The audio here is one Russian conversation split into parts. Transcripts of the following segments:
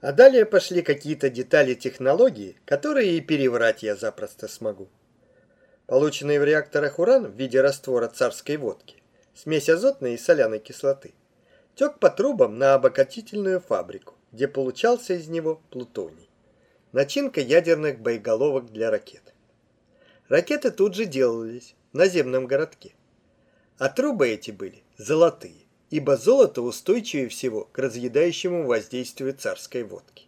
А далее пошли какие-то детали технологии, которые и переврать я запросто смогу. Полученный в реакторах уран в виде раствора царской водки, смесь азотной и соляной кислоты, тек по трубам на обогатительную фабрику, где получался из него плутоний. Начинка ядерных боеголовок для ракет. Ракеты тут же делались в наземном городке. А трубы эти были золотые ибо золото устойчивее всего к разъедающему воздействию царской водки.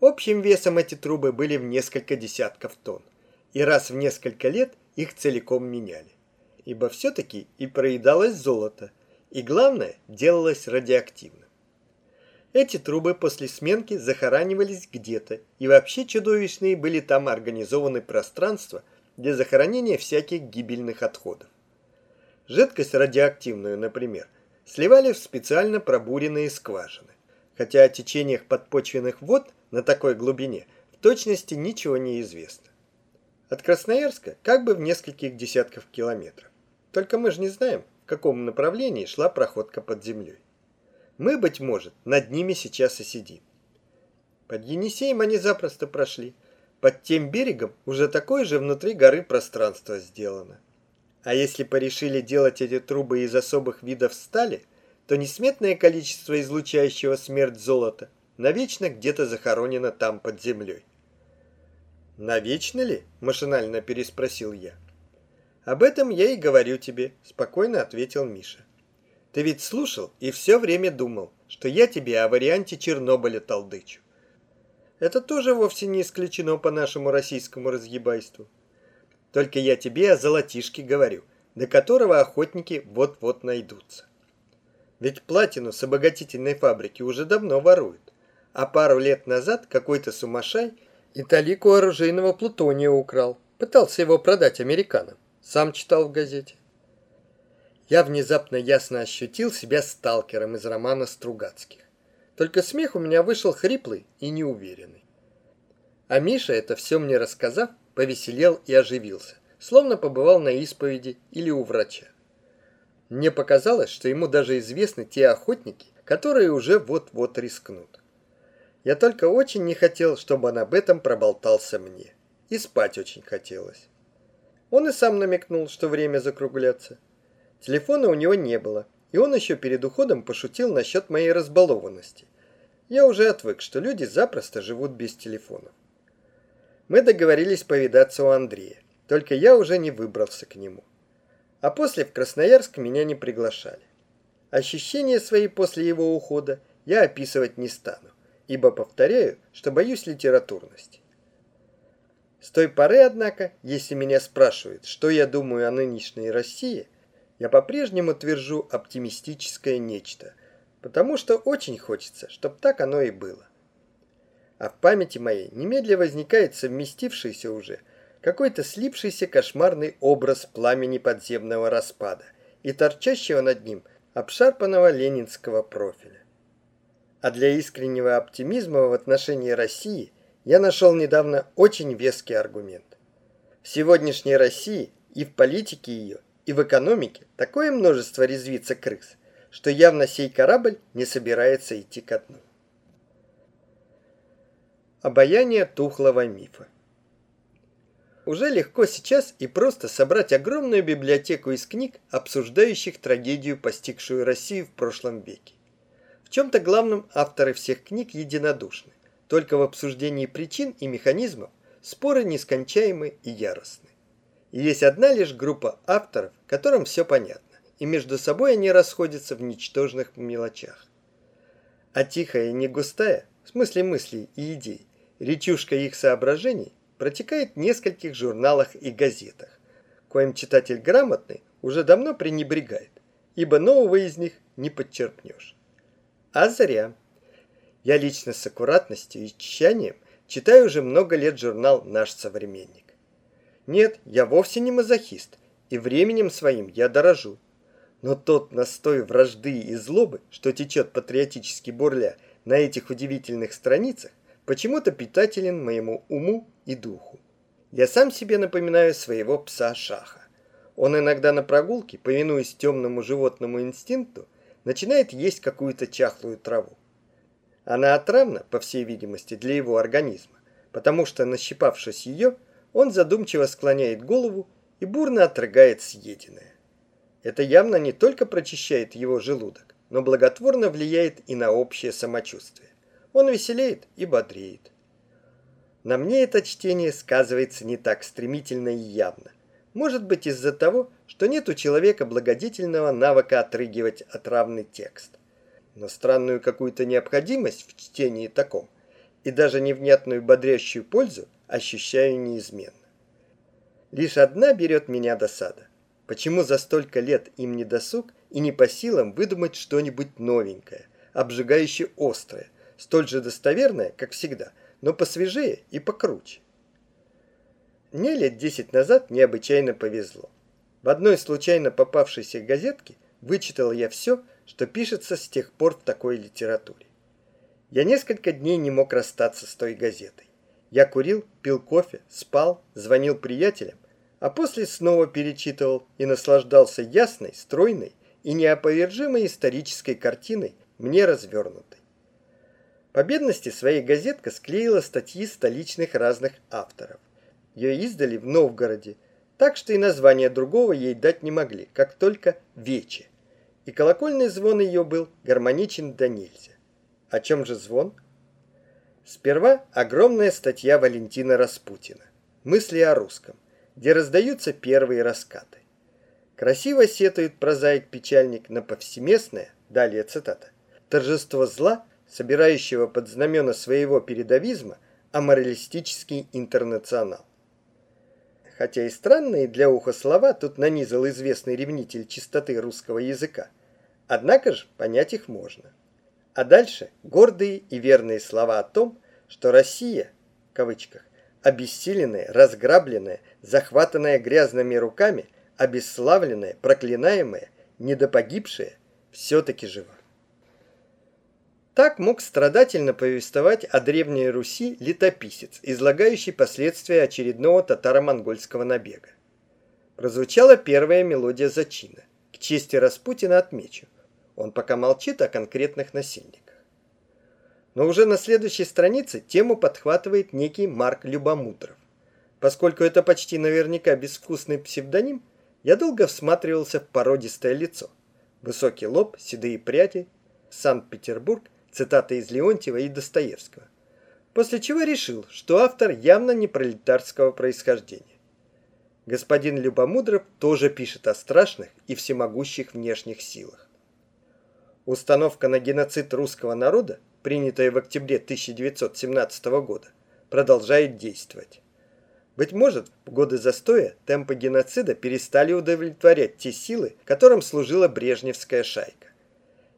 Общим весом эти трубы были в несколько десятков тонн, и раз в несколько лет их целиком меняли, ибо все-таки и проедалось золото, и главное, делалось радиоактивным. Эти трубы после сменки захоранивались где-то, и вообще чудовищные были там организованы пространства для захоронения всяких гибельных отходов. Жидкость радиоактивную, например, сливали в специально пробуренные скважины. Хотя о течениях подпочвенных вод на такой глубине в точности ничего не известно. От Красноярска как бы в нескольких десятков километров. Только мы же не знаем, в каком направлении шла проходка под землей. Мы, быть может, над ними сейчас и сидим. Под Енисеем они запросто прошли. Под тем берегом уже такое же внутри горы пространство сделано. А если порешили делать эти трубы из особых видов стали, то несметное количество излучающего смерть золота навечно где-то захоронено там под землей. «Навечно ли?» – машинально переспросил я. «Об этом я и говорю тебе», – спокойно ответил Миша. «Ты ведь слушал и все время думал, что я тебе о варианте Чернобыля толдычу. Это тоже вовсе не исключено по нашему российскому разъебайству. Только я тебе о золотишке говорю, до которого охотники вот-вот найдутся. Ведь платину с обогатительной фабрики уже давно воруют. А пару лет назад какой-то сумасшай и оружейного плутония украл. Пытался его продать американам. Сам читал в газете. Я внезапно ясно ощутил себя сталкером из романа Стругацких. Только смех у меня вышел хриплый и неуверенный. А Миша, это все мне рассказав, повеселел и оживился, словно побывал на исповеди или у врача. Мне показалось, что ему даже известны те охотники, которые уже вот-вот рискнут. Я только очень не хотел, чтобы он об этом проболтался мне. И спать очень хотелось. Он и сам намекнул, что время закругляться. Телефона у него не было, и он еще перед уходом пошутил насчет моей разбалованности. Я уже отвык, что люди запросто живут без телефонов. Мы договорились повидаться у Андрея, только я уже не выбрался к нему. А после в Красноярск меня не приглашали. Ощущения свои после его ухода я описывать не стану, ибо повторяю, что боюсь литературности. С той поры, однако, если меня спрашивают, что я думаю о нынешней России, я по-прежнему твержу оптимистическое нечто, потому что очень хочется, чтобы так оно и было а в памяти моей немедля возникает совместившийся уже какой-то слипшийся кошмарный образ пламени подземного распада и торчащего над ним обшарпанного ленинского профиля. А для искреннего оптимизма в отношении России я нашел недавно очень веский аргумент. В сегодняшней России и в политике ее, и в экономике такое множество резвится крыс, что явно сей корабль не собирается идти ко дну. Обаяние тухлого мифа. Уже легко сейчас и просто собрать огромную библиотеку из книг, обсуждающих трагедию, постигшую Россию в прошлом веке. В чем-то главном авторы всех книг единодушны, только в обсуждении причин и механизмов споры нескончаемы и яростны. И есть одна лишь группа авторов, которым все понятно, и между собой они расходятся в ничтожных мелочах. А тихая и не густая, в смысле мыслей и идей, Речушка их соображений протекает в нескольких журналах и газетах, коим читатель грамотный уже давно пренебрегает, ибо нового из них не подчерпнешь. А зря. Я лично с аккуратностью и тщанием читаю уже много лет журнал «Наш современник». Нет, я вовсе не мазохист, и временем своим я дорожу. Но тот настой вражды и злобы, что течет патриотически бурля на этих удивительных страницах, почему-то питателен моему уму и духу. Я сам себе напоминаю своего пса Шаха. Он иногда на прогулке, повинуясь темному животному инстинкту, начинает есть какую-то чахлую траву. Она отравна, по всей видимости, для его организма, потому что, нащипавшись ее, он задумчиво склоняет голову и бурно отрыгает съеденное. Это явно не только прочищает его желудок, но благотворно влияет и на общее самочувствие. Он веселеет и бодреет. На мне это чтение сказывается не так стремительно и явно. Может быть из-за того, что нет у человека благодетельного навыка отрыгивать отравный текст. Но странную какую-то необходимость в чтении таком и даже невнятную бодрящую пользу ощущаю неизменно. Лишь одна берет меня досада. Почему за столько лет им не досуг и не по силам выдумать что-нибудь новенькое, обжигающе острое, столь же достоверное, как всегда, но посвежее и покруче? Мне лет десять назад необычайно повезло. В одной случайно попавшейся газетке вычитал я все, что пишется с тех пор в такой литературе. Я несколько дней не мог расстаться с той газетой. Я курил, пил кофе, спал, звонил приятелям, а после снова перечитывал и наслаждался ясной, стройной и неоповержимой исторической картиной, мне развернутой. По бедности своей газетка склеила статьи столичных разных авторов. Ее издали в Новгороде, так что и название другого ей дать не могли, как только «Вече». И колокольный звон ее был гармоничен до нельзя. О чем же звон? Сперва огромная статья Валентина Распутина «Мысли о русском», где раздаются первые раскаты. Красиво сетует прозаик-печальник на повсеместное, далее цитата, торжество зла, собирающего под знамена своего передовизма аморалистический интернационал хотя и странные для уха слова тут нанизал известный ревнитель чистоты русского языка. Однако же понять их можно. А дальше гордые и верные слова о том, что Россия, в кавычках, обессиленная, разграбленная, захватанная грязными руками, обесславленная, проклинаемая, недопогибшая, все-таки жива. Так мог страдательно повествовать о Древней Руси летописец, излагающий последствия очередного татаро-монгольского набега. Прозвучала первая мелодия зачина. К чести Распутина отмечу. Он пока молчит о конкретных насильниках. Но уже на следующей странице тему подхватывает некий Марк Любомудров. Поскольку это почти наверняка безвкусный псевдоним, я долго всматривался в породистое лицо. Высокий лоб, седые пряди, Санкт-Петербург цитата из Леонтьева и Достоевского, после чего решил, что автор явно не пролетарского происхождения. Господин Любомудров тоже пишет о страшных и всемогущих внешних силах. Установка на геноцид русского народа, принятая в октябре 1917 года, продолжает действовать. Быть может, в годы застоя темпы геноцида перестали удовлетворять те силы, которым служила Брежневская шайка.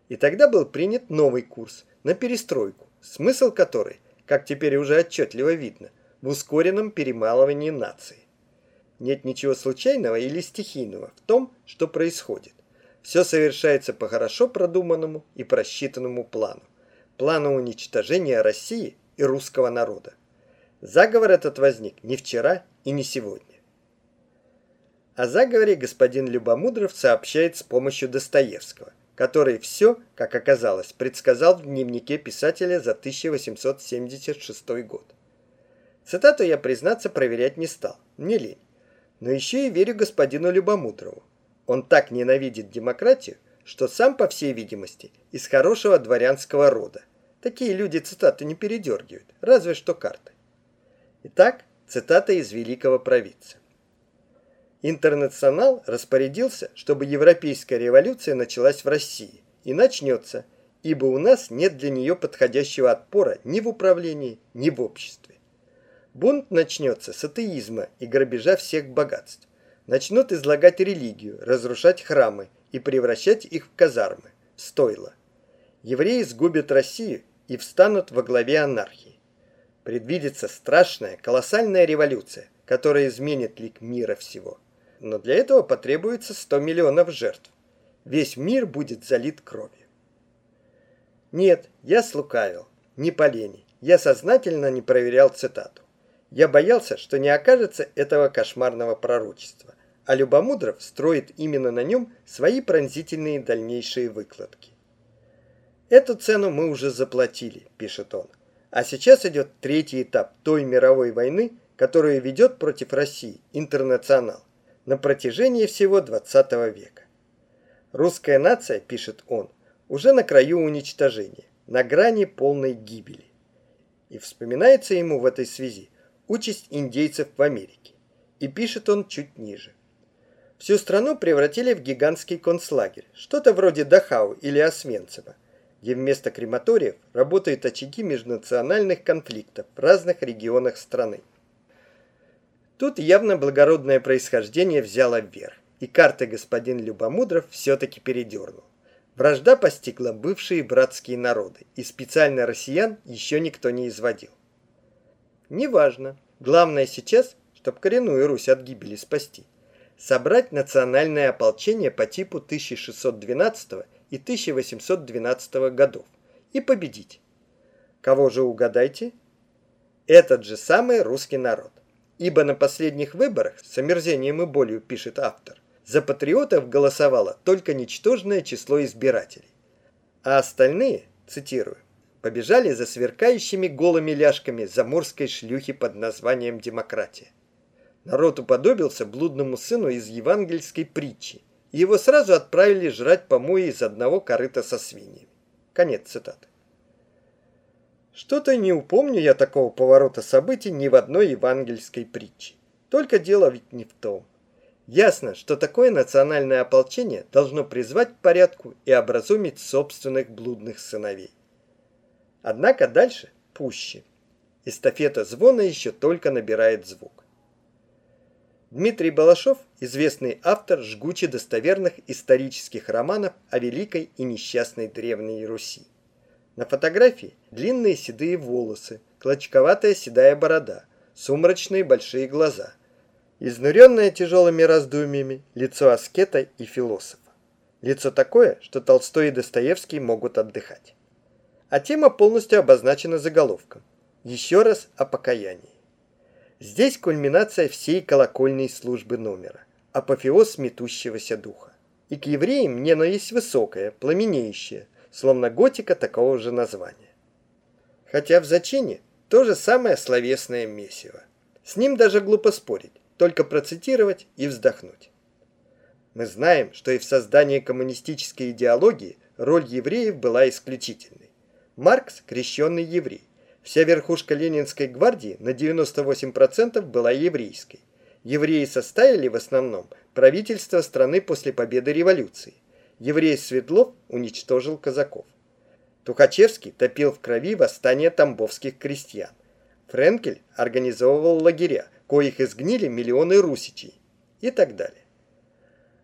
И тогда был принят новый курс, на перестройку, смысл которой, как теперь уже отчетливо видно, в ускоренном перемалывании нации. Нет ничего случайного или стихийного в том, что происходит. Все совершается по хорошо продуманному и просчитанному плану. Плану уничтожения России и русского народа. Заговор этот возник не вчера и не сегодня. О заговоре господин Любомудров сообщает с помощью Достоевского, который все, как оказалось, предсказал в дневнике писателя за 1876 год. Цитату я, признаться, проверять не стал, не лень. Но еще и верю господину Любомудрову. Он так ненавидит демократию, что сам, по всей видимости, из хорошего дворянского рода. Такие люди цитаты не передергивают, разве что карты. Итак, цитата из великого провидца. Интернационал распорядился, чтобы европейская революция началась в России и начнется, ибо у нас нет для нее подходящего отпора ни в управлении, ни в обществе. Бунт начнется с атеизма и грабежа всех богатств. Начнут излагать религию, разрушать храмы и превращать их в казармы, в. Евреи сгубят Россию и встанут во главе анархии. Предвидится страшная, колоссальная революция, которая изменит лик мира всего но для этого потребуется 100 миллионов жертв. Весь мир будет залит кровью. Нет, я слукавил, не по лени. Я сознательно не проверял цитату. Я боялся, что не окажется этого кошмарного пророчества, а Любомудров строит именно на нем свои пронзительные дальнейшие выкладки. Эту цену мы уже заплатили, пишет он. А сейчас идет третий этап той мировой войны, которую ведет против России интернационал на протяжении всего 20 века. Русская нация, пишет он, уже на краю уничтожения, на грани полной гибели. И вспоминается ему в этой связи участь индейцев в Америке. И пишет он чуть ниже. Всю страну превратили в гигантский концлагерь, что-то вроде Дахау или Освенцима, где вместо крематориев работают очаги межнациональных конфликтов в разных регионах страны. Тут явно благородное происхождение взяло вверх, и карты господин Любомудров все-таки передернул. Вражда постигла бывшие братские народы, и специально россиян еще никто не изводил. Неважно. Главное сейчас, чтобы коренную Русь от гибели спасти – собрать национальное ополчение по типу 1612 и 1812 годов и победить. Кого же угадайте? Этот же самый русский народ. Ибо на последних выборах, с омерзением и болью пишет автор, за патриотов голосовало только ничтожное число избирателей. А остальные, цитирую, побежали за сверкающими голыми ляжками заморской шлюхи под названием «демократия». Народ уподобился блудному сыну из евангельской притчи, и его сразу отправили жрать помои из одного корыта со свиньями. Конец цитаты. Что-то не упомню я такого поворота событий ни в одной евангельской притче. Только дело ведь не в том. Ясно, что такое национальное ополчение должно призвать к порядку и образумить собственных блудных сыновей. Однако дальше пуще. Эстафета звона еще только набирает звук. Дмитрий Балашов – известный автор жгуче достоверных исторических романов о великой и несчастной Древней Руси. На фотографии длинные седые волосы, клочковатая седая борода, сумрачные большие глаза, изнуренное тяжелыми раздумьями лицо аскета и философа. Лицо такое, что Толстой и Достоевский могут отдыхать. А тема полностью обозначена заголовком. Еще раз о покаянии. Здесь кульминация всей колокольной службы номера, апофеоз метущегося духа. И к евреям ненависть высокая, пламенеющая, словно готика такого же названия. Хотя в зачине то же самое словесное месиво. С ним даже глупо спорить, только процитировать и вздохнуть. Мы знаем, что и в создании коммунистической идеологии роль евреев была исключительной. Маркс – крещенный еврей. Вся верхушка Ленинской гвардии на 98% была еврейской. Евреи составили в основном правительство страны после победы революции. Еврей Светлов уничтожил казаков. Тухачевский топил в крови восстание тамбовских крестьян. Френкель организовывал лагеря, коих изгнили миллионы русичей и так далее.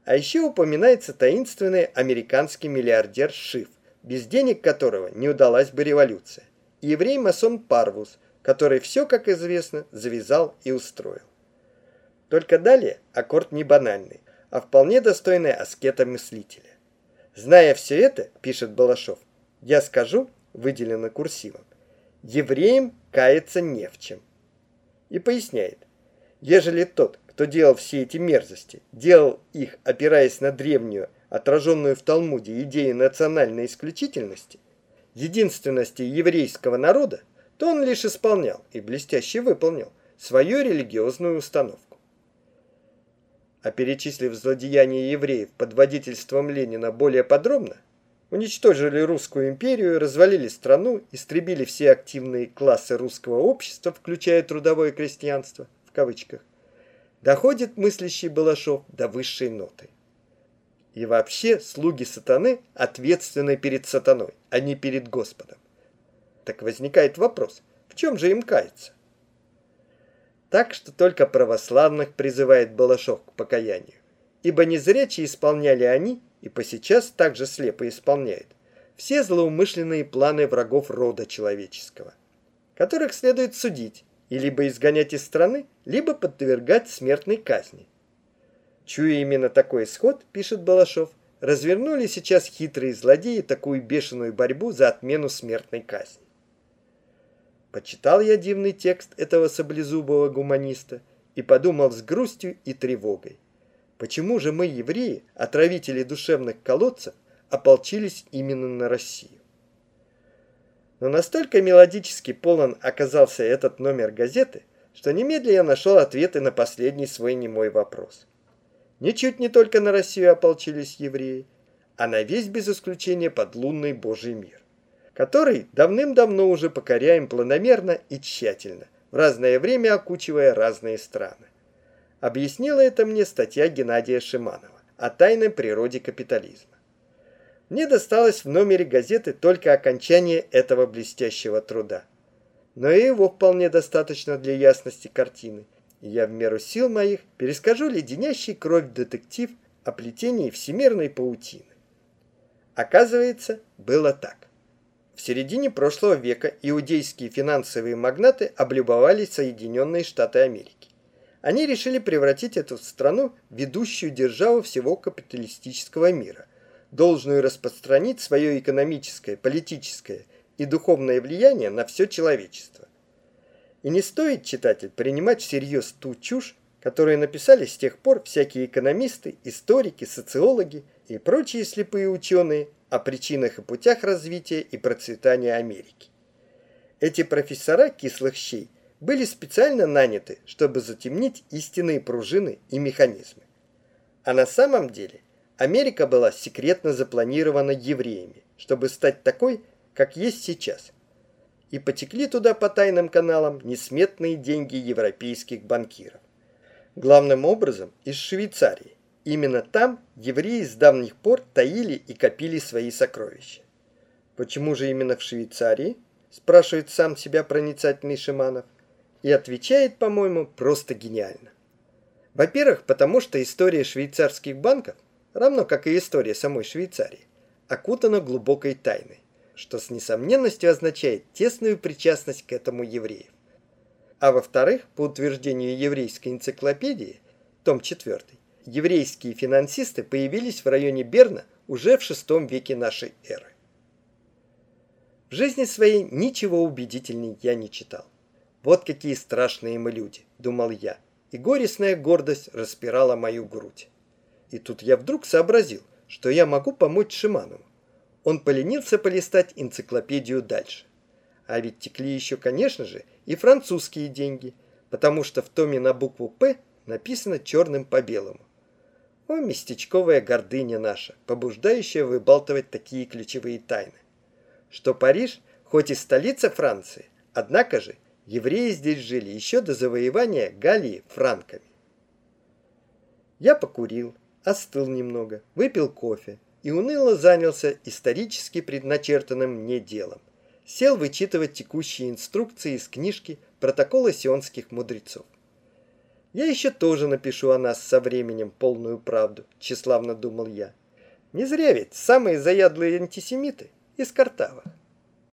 А еще упоминается таинственный американский миллиардер Шиф, без денег которого не удалась бы революция еврей-масон Парвус, который все, как известно, завязал и устроил. Только далее аккорд не банальный, а вполне достойный аскета-мыслителя. Зная все это, пишет Балашов, я скажу, выделено курсивом, евреям каяться не в чем. И поясняет, ежели тот, кто делал все эти мерзости, делал их, опираясь на древнюю, отраженную в Талмуде идею национальной исключительности, единственности еврейского народа, то он лишь исполнял и блестяще выполнил свою религиозную установку. А перечислив злодеяния евреев под водительством Ленина более подробно, уничтожили русскую империю, развалили страну, истребили все активные классы русского общества, включая трудовое крестьянство, в кавычках, доходит мыслящий Балашов до высшей ноты. И вообще слуги сатаны ответственны перед сатаной, а не перед Господом. Так возникает вопрос, в чем же им каяться? Так что только православных призывает Балашов к покаянию, ибо незрячие исполняли они, и по сейчас также слепо исполняют, все злоумышленные планы врагов рода человеческого, которых следует судить и либо изгонять из страны, либо подвергать смертной казни. Чуя именно такой исход, пишет Балашов, развернули сейчас хитрые злодеи такую бешеную борьбу за отмену смертной казни. Почитал я дивный текст этого саблезубого гуманиста и подумал с грустью и тревогой. Почему же мы, евреи, отравители душевных колодцев, ополчились именно на Россию? Но настолько мелодически полон оказался этот номер газеты, что немедленно я нашел ответы на последний свой немой вопрос. Ничуть не только на Россию ополчились евреи, а на весь без исключения подлунный Божий мир, который давным-давно уже покоряем планомерно и тщательно, в разное время окучивая разные страны. Объяснила это мне статья Геннадия Шиманова о тайной природе капитализма. Мне досталось в номере газеты только окончание этого блестящего труда. Но и его вполне достаточно для ясности картины, и я в меру сил моих перескажу леденящий кровь детектив о плетении всемирной паутины. Оказывается, было так. В середине прошлого века иудейские финансовые магнаты облюбовали Соединенные Штаты Америки. Они решили превратить эту страну в ведущую державу всего капиталистического мира, должную распространить свое экономическое, политическое и духовное влияние на все человечество. И не стоит, читатель, принимать всерьез ту чушь, которую написали с тех пор всякие экономисты, историки, социологи и прочие слепые ученые о причинах и путях развития и процветания Америки. Эти профессора кислых щей были специально наняты, чтобы затемнить истинные пружины и механизмы. А на самом деле Америка была секретно запланирована евреями, чтобы стать такой, как есть сейчас. И потекли туда по тайным каналам несметные деньги европейских банкиров. Главным образом из Швейцарии, Именно там евреи с давних пор таили и копили свои сокровища. Почему же именно в Швейцарии? Спрашивает сам себя проницательный Шиманов. И отвечает, по-моему, просто гениально. Во-первых, потому что история швейцарских банков, равно как и история самой Швейцарии, окутана глубокой тайной, что с несомненностью означает тесную причастность к этому евреев. А во-вторых, по утверждению еврейской энциклопедии, том 4, еврейские финансисты появились в районе Берна уже в VI веке нашей эры. В жизни своей ничего убедительней я не читал. Вот какие страшные мы люди, думал я, и горестная гордость распирала мою грудь. И тут я вдруг сообразил, что я могу помочь Шиманову. Он поленился полистать энциклопедию дальше. А ведь текли еще, конечно же, и французские деньги, потому что в томе на букву «П» написано черным по белому. О, местечковая гордыня наша, побуждающая выбалтывать такие ключевые тайны. Что Париж, хоть и столица Франции, однако же евреи здесь жили еще до завоевания Галлии франками. Я покурил, остыл немного, выпил кофе и уныло занялся исторически предначертанным мне делом. Сел вычитывать текущие инструкции из книжки «Протоколы сионских мудрецов». Я еще тоже напишу о нас со временем полную правду, тщеславно думал я. Не зря ведь самые заядлые антисемиты из Картава.